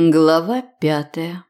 Глава пятая.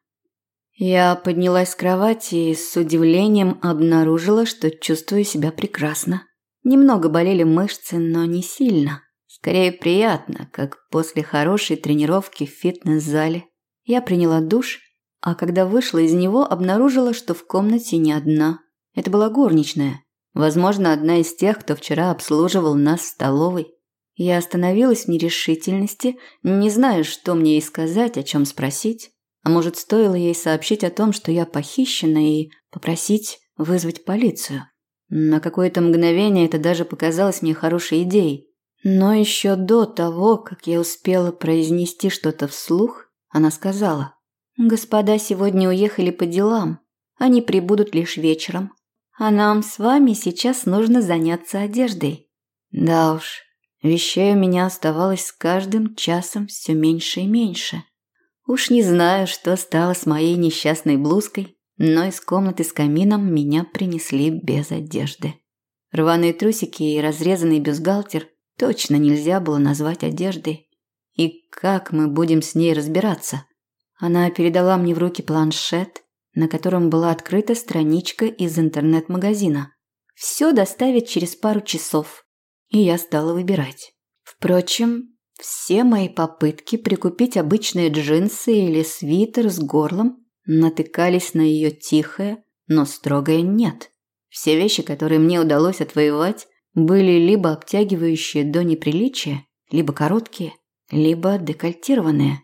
Я поднялась с кровати и с удивлением обнаружила, что чувствую себя прекрасно. Немного болели мышцы, но не сильно. Скорее приятно, как после хорошей тренировки в фитнес-зале. Я приняла душ, а когда вышла из него, обнаружила, что в комнате не одна. Это была горничная. Возможно, одна из тех, кто вчера обслуживал нас в столовой. Я остановилась в нерешительности, не знаю, что мне ей сказать, о чем спросить. А может, стоило ей сообщить о том, что я похищена, и попросить вызвать полицию. На какое-то мгновение это даже показалось мне хорошей идеей. Но еще до того, как я успела произнести что-то вслух, она сказала, «Господа сегодня уехали по делам. Они прибудут лишь вечером. А нам с вами сейчас нужно заняться одеждой». Да уж, Вещей у меня оставалось с каждым часом все меньше и меньше. Уж не знаю, что стало с моей несчастной блузкой, но из комнаты с камином меня принесли без одежды. Рваные трусики и разрезанный бюстгальтер точно нельзя было назвать одеждой. И как мы будем с ней разбираться? Она передала мне в руки планшет, на котором была открыта страничка из интернет-магазина. Все доставят через пару часов и я стала выбирать. Впрочем, все мои попытки прикупить обычные джинсы или свитер с горлом натыкались на ее тихое, но строгое «нет». Все вещи, которые мне удалось отвоевать, были либо обтягивающие до неприличия, либо короткие, либо декольтированные.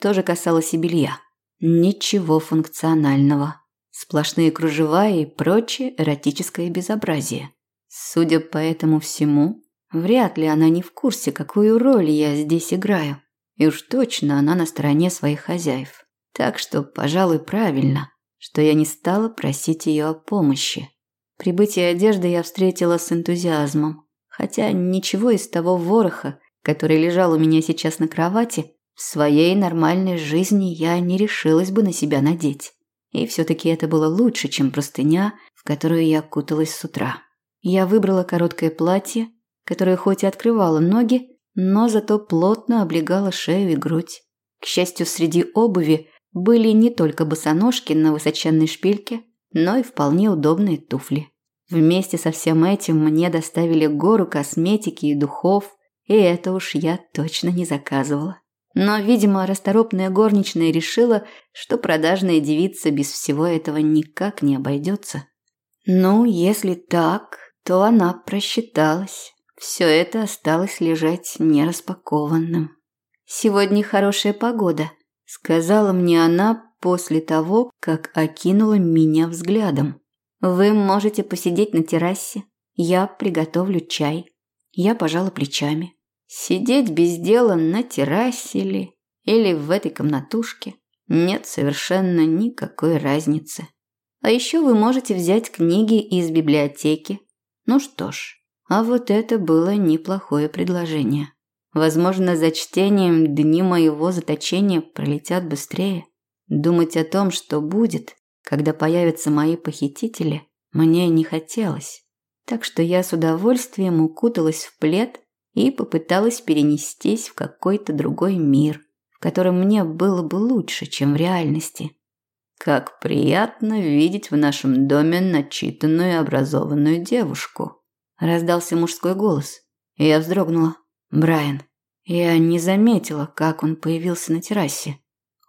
То же касалось и белья. Ничего функционального. Сплошные кружева и прочее эротическое безобразие. Судя по этому всему, Вряд ли она не в курсе, какую роль я здесь играю. И уж точно она на стороне своих хозяев. Так что, пожалуй, правильно, что я не стала просить ее о помощи. Прибытие одежды я встретила с энтузиазмом. Хотя ничего из того вороха, который лежал у меня сейчас на кровати, в своей нормальной жизни я не решилась бы на себя надеть. И все-таки это было лучше, чем простыня, в которую я куталась с утра. Я выбрала короткое платье, которая хоть и открывала ноги, но зато плотно облегала шею и грудь. К счастью, среди обуви были не только босоножки на высоченной шпильке, но и вполне удобные туфли. Вместе со всем этим мне доставили гору косметики и духов, и это уж я точно не заказывала. Но, видимо, расторопная горничная решила, что продажная девица без всего этого никак не обойдется. Ну, если так, то она просчиталась. Все это осталось лежать нераспакованным. «Сегодня хорошая погода», – сказала мне она после того, как окинула меня взглядом. «Вы можете посидеть на террасе. Я приготовлю чай». Я пожала плечами. Сидеть без дела на террасе ли или в этой комнатушке нет совершенно никакой разницы. А еще вы можете взять книги из библиотеки. Ну что ж, а вот это было неплохое предложение. Возможно, за чтением дни моего заточения пролетят быстрее. Думать о том, что будет, когда появятся мои похитители, мне не хотелось. Так что я с удовольствием укуталась в плед и попыталась перенестись в какой-то другой мир, в котором мне было бы лучше, чем в реальности. Как приятно видеть в нашем доме начитанную и образованную девушку, раздался мужской голос. Я вздрогнула. Брайан. Я не заметила, как он появился на террасе.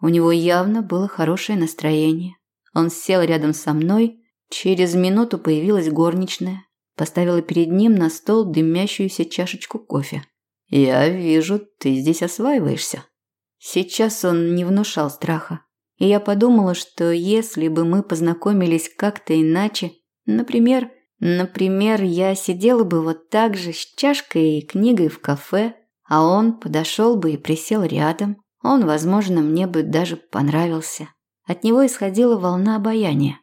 У него явно было хорошее настроение. Он сел рядом со мной. Через минуту появилась горничная, поставила перед ним на стол дымящуюся чашечку кофе. Я вижу, ты здесь осваиваешься. Сейчас он не внушал страха. И я подумала, что если бы мы познакомились как-то иначе, например, Например, я сидела бы вот так же с чашкой и книгой в кафе, а он подошел бы и присел рядом. Он, возможно, мне бы даже понравился. От него исходила волна обаяния.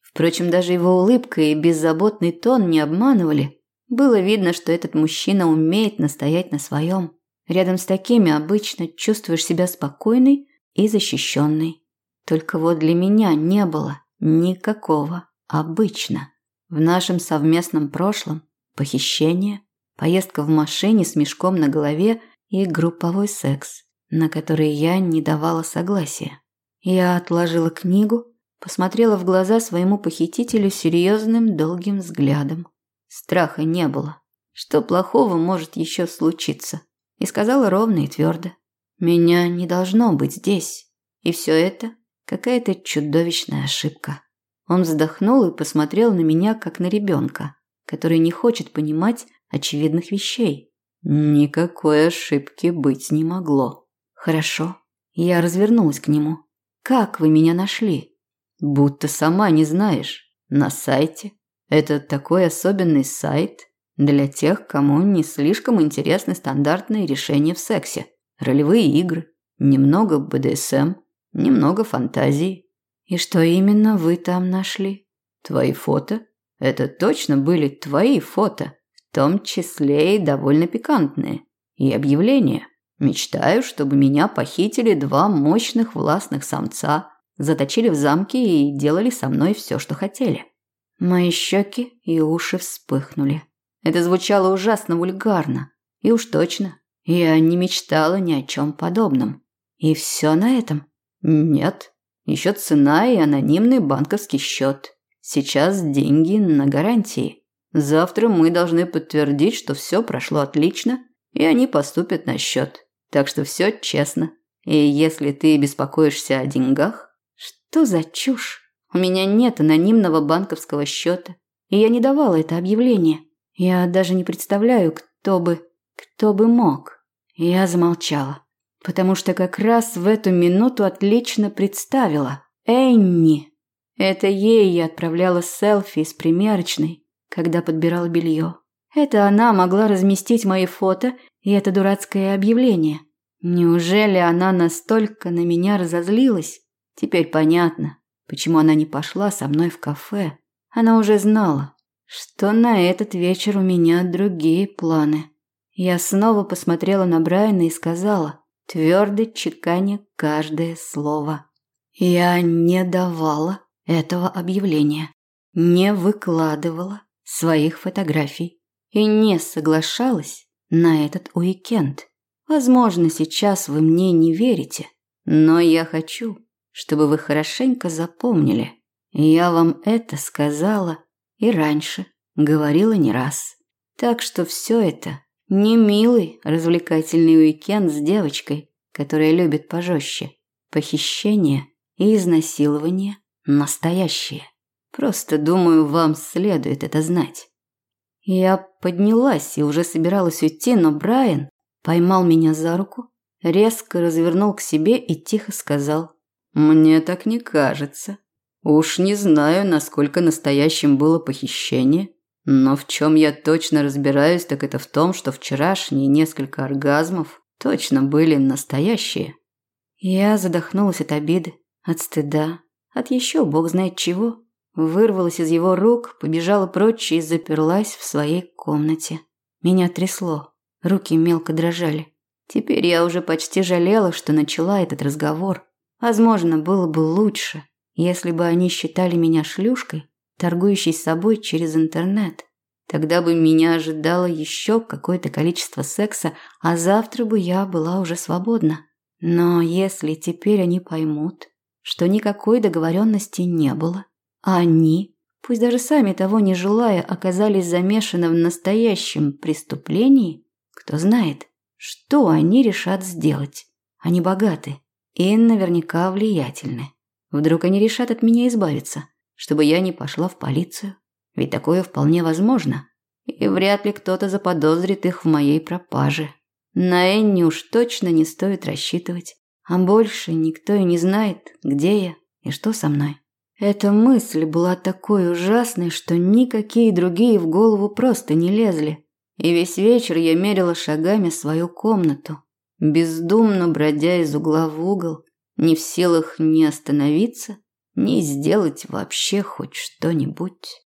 Впрочем, даже его улыбка и беззаботный тон не обманывали. Было видно, что этот мужчина умеет настоять на своем. Рядом с такими обычно чувствуешь себя спокойной и защищенной. Только вот для меня не было никакого обычно. В нашем совместном прошлом похищение, поездка в машине с мешком на голове и групповой секс. на которые я не давала согласия. Я отложила книгу, посмотрела в глаза своему похитителю серьезным долгим взглядом. Страха не было. Что плохого может еще случиться? И сказала ровно и твердо. Меня не должно быть здесь. И все это какая-то чудовищная ошибка. Он вздохнул и посмотрел на меня, как на ребенка, который не хочет понимать очевидных вещей. Никакой ошибки быть не могло. Хорошо. Я развернулась к нему. Как вы меня нашли? Будто сама не знаешь. На сайте. Это такой особенный сайт для тех, кому не слишком интересны стандартные решения в сексе. Ролевые игры, немного БДСМ, немного фантазии. И что именно вы там нашли? Твои фото? Это точно были твои фото, в том числе и довольно пикантные. И объявления. Мечтаю, чтобы меня похитили два мощных властных самца, заточили в замке и делали со мной все, что хотели. Мои щеки и уши вспыхнули. Это звучало ужасно вульгарно. И уж точно, я не мечтала ни о чем подобном. И все на этом? Нет, еще цена и анонимный банковский счет. Сейчас деньги на гарантии. Завтра мы должны подтвердить, что все прошло отлично, и они поступят на счет. Так что все честно. И если ты беспокоишься о деньгах, что за чушь? У меня нет анонимного банковского счета, и я не давала это объявление. Я даже не представляю, кто бы, кто бы мог. Я замолчала потому что как раз в эту минуту отлично представила. Энни. Это ей я отправляла селфи из примерочной, когда подбирала белье. Это она могла разместить мои фото и это дурацкое объявление. Неужели она настолько на меня разозлилась? Теперь понятно, почему она не пошла со мной в кафе. Она уже знала, что на этот вечер у меня другие планы. Я снова посмотрела на Брайана и сказала: твердо чеканя каждое слово. Я не давала этого объявления, не выкладывала своих фотографий и не соглашалась на этот уикенд. Возможно, сейчас вы мне не верите, но я хочу, чтобы вы хорошенько запомнили. Я вам это сказала и раньше, говорила не раз. Так что все это не милый развлекательный уикенд с девочкой, которая любит пожестче. Похищение и изнасилование настоящие. Просто думаю, вам следует это знать. Я поднялась и уже собиралась уйти, но Брайан поймал меня за руку, резко развернул к себе и тихо сказал: "Мне так не кажется. Уж не знаю, насколько настоящим было похищение, но в чем я точно разбираюсь, так это в том, что вчерашние несколько оргазмов точно были настоящие. Я задохнулась от обиды, от стыда, от еще бог знает чего. Вырвалась из его рук, побежала прочь и заперлась в своей комнате. Меня трясло, руки мелко дрожали. Теперь я уже почти жалела, что начала этот разговор. Возможно, было бы лучше, если бы они считали меня шлюшкой, торгующей собой через интернет. Тогда бы меня ожидало еще какое-то количество секса, а завтра бы я была уже свободна. Но если теперь они поймут, что никакой договоренности не было, а они, пусть даже сами того не желая, оказались замешаны в настоящем преступлении, кто знает, что они решат сделать. Они богаты и наверняка влиятельны. Вдруг они решат от меня избавиться – чтобы я не пошла в полицию. Ведь такое вполне возможно. И вряд ли кто-то заподозрит их в моей пропаже. На Энни уж точно не стоит рассчитывать. А больше никто и не знает, где я и что со мной. Эта мысль была такой ужасной, что никакие другие в голову просто не лезли. И весь вечер я мерила шагами свою комнату, бездумно бродя из угла в угол, не в силах ни остановиться, не сделать вообще хоть что-нибудь.